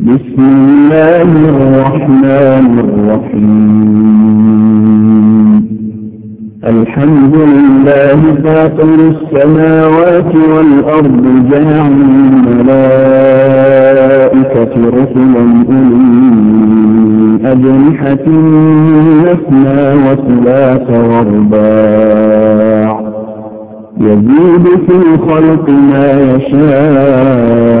بسم الله الرحمن الرحيم. الحمد لله فاطر السماوات والأرض جاعل الملائكة رسلا أولي أجنحة مثنى وثلاث ورباع. يزيد في الخلق ما يشاء.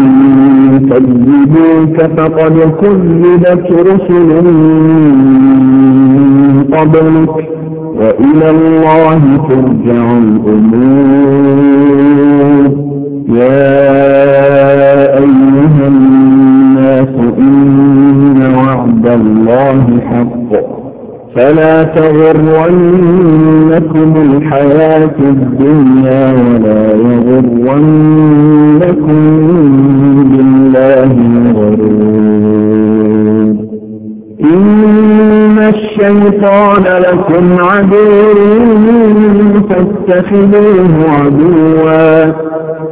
كذبوك فقد كذبت رسل من قبلك وإلى الله ترجع الأمور. يا أيها الناس إن وعد الله حق. فلا تغرنكم الحياة الدنيا ولا يغرنكم الشيطان لكم عدو فاتخذوه عدوا.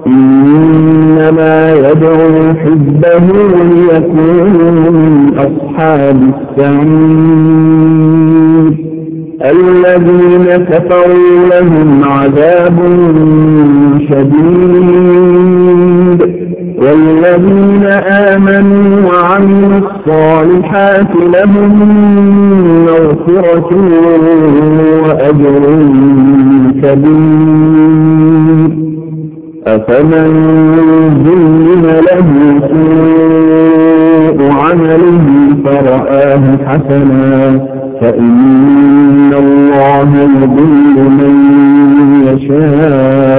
إنما يدعو حبه ليكونوا من أصحاب السعير. الذين كفروا لهم عذاب شديد. والذين آمنوا وعملوا الصالحات لهم مغفرة وأجر كبير. أفمن زين له سوء عمله فرآه حسنا فإن الله يضل من يشاء.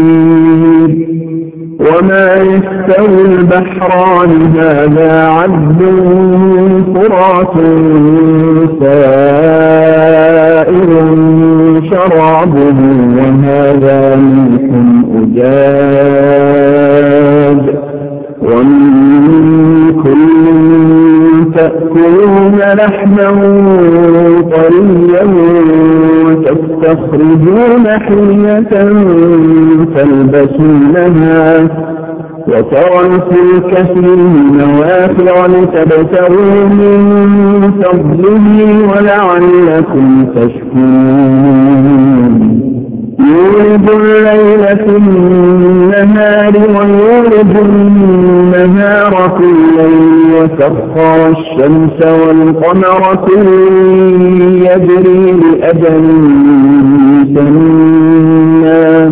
وما يستوي البحران هذا عبد فرات سائر شرابه وهذا ملح أجاج ومن كل تأكلون لحما طريا وتستخرجون حية تلبسونها وترى الفلك فيه نوافع لتبتغوا من فضله ولعلكم تشكرون. يولد الليل في النهار ويولد النهار في الليل وسخر الشمس والقمر كل يجري لأجل مسمى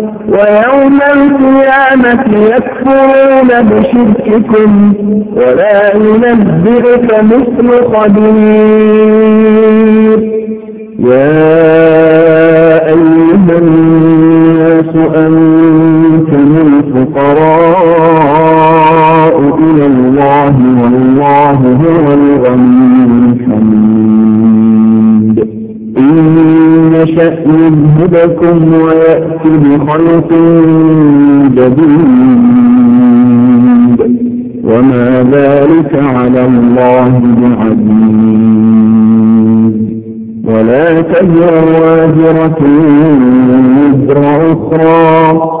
ويوم القيامة يكفرون بشرككم ولا ينبئك مثل خبير. يا أيها الناس أنتم الفقراء إلى الله والله هو الغني الحميد. يشأ يذهبكم ويأتي بخلق جديد. وما ذلك على الله بعزيز. ولا تزر وازرة وزر أخرى.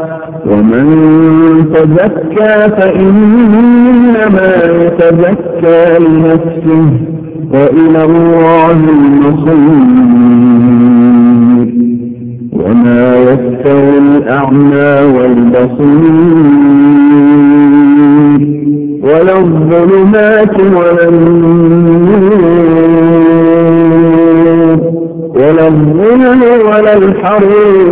ومن تزكى فإنما يتزكى لنفسه وإلى الله المصير. وما يستوي الأعمى والبصير. ولا الظلمات ولا النور. ولا الظلم ولا الحرير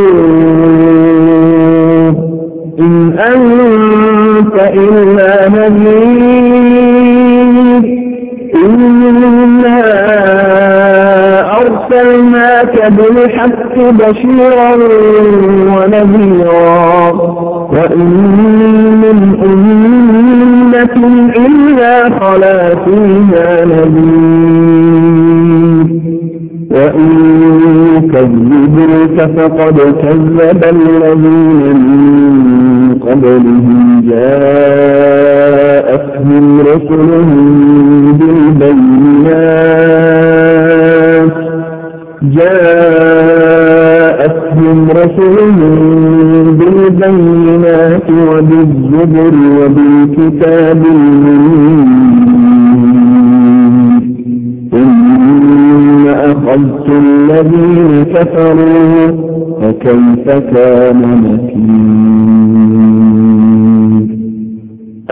بالحق بشيرا ونذيرا. وإن من أمة إلا خلا فيها نذير. وإن يكذبوك فقد كذب الذين من قبلهم. جاءتهم رسلهم بالبينات. جاءتهم رسلهم بالبينات وبالزبر وبالكتاب المنير ثم أخذت الذين كفروا فكيف كان نكير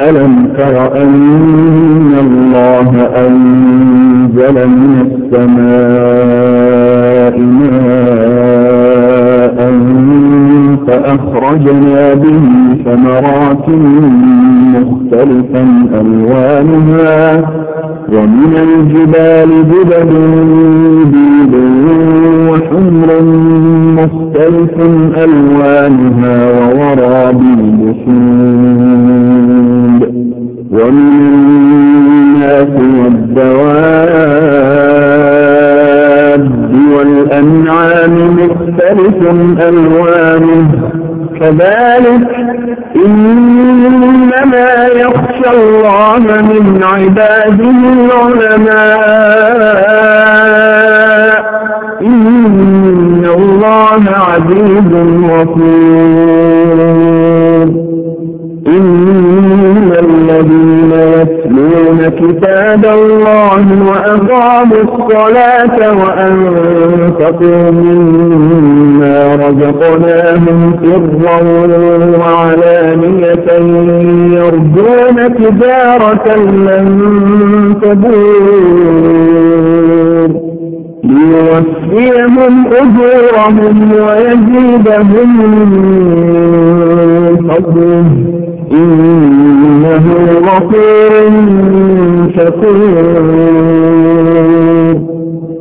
ألم تر أن الله أنزل من السماء ماء فأخرجنا به ثمرات مختلفا ألوانها ومن الجبال جبل بيض وحمر مختلف ألوانها وورابي بسود ومن الناس والدواب مختلف ألوانه كذلك إنما يخشى الله من عباده العلماء. إن الله عزيز غفور. الصلاة وأنفقوا مما رزقناهم سرا وعلانية يرجون تجارة لن تبور. ليوفيهم أجورهم ويزيدهم من إنه غفور شكور.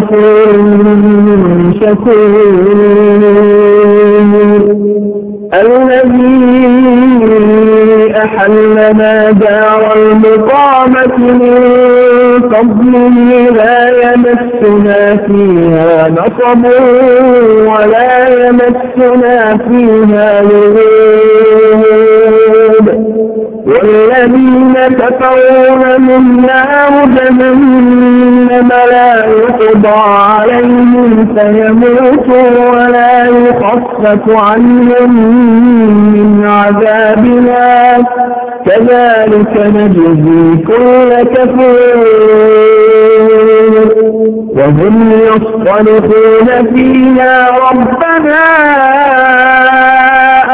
لغفور شكور. الذي أحلنا دار المقامة من فضله لا يمسنا فيها نصب ولا يمسنا فيها لغوب والذين كفرون من نار جهنم لا يقضى عليهم فيموتوا ولا يخفف عنهم من عذابنا. كذلك نجزي كل كفور. وهم يصطلقون فيها ربنا.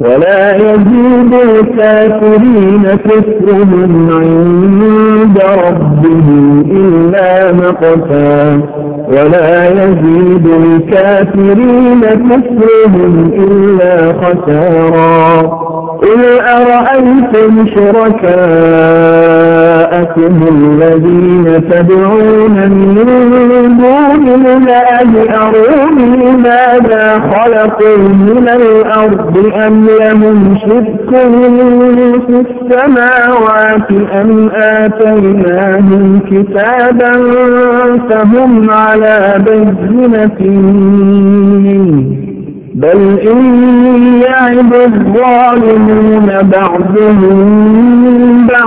ولا يزيد الكافرين كفرهم عند ربهم إلا مقتا. ولا يزيد الكافرين كفرهم إلا خسارا. قل أرأيتم شركاء شركاءكم الذين تدعون من دون الله أروني ماذا خلقوا من الأرض أم لهم شرك في السماوات أم آتيناهم كتابا فهم على بينة بل إن يعد الظالمون بعضهم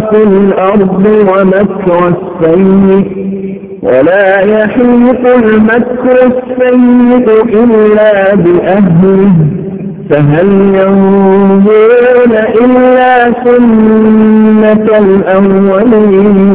في الأرض ومكر السيء ولا يحيط المكر السيء إلا بأهله فهل ينظرون إلا سنة الأولين؟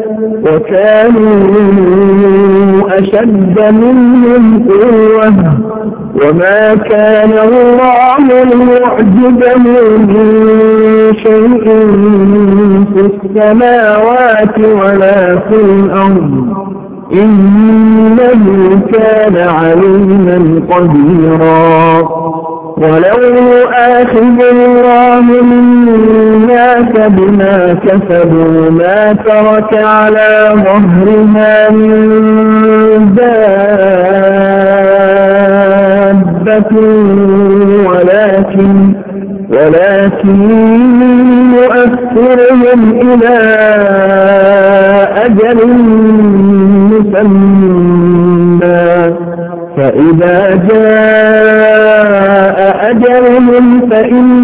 وكانوا أشد منهم قوة. وما كان الله ليعجبه من شيء في السماوات ولا في الأرض. إنه كان عليما قديرا. ولو يؤاخذ الله الناس بما كسبوا ما ترك على ظهرها من دابة ولكن ولكن يؤثرهم إلى أجل مسمى. فإذا جاء أجلهم فإن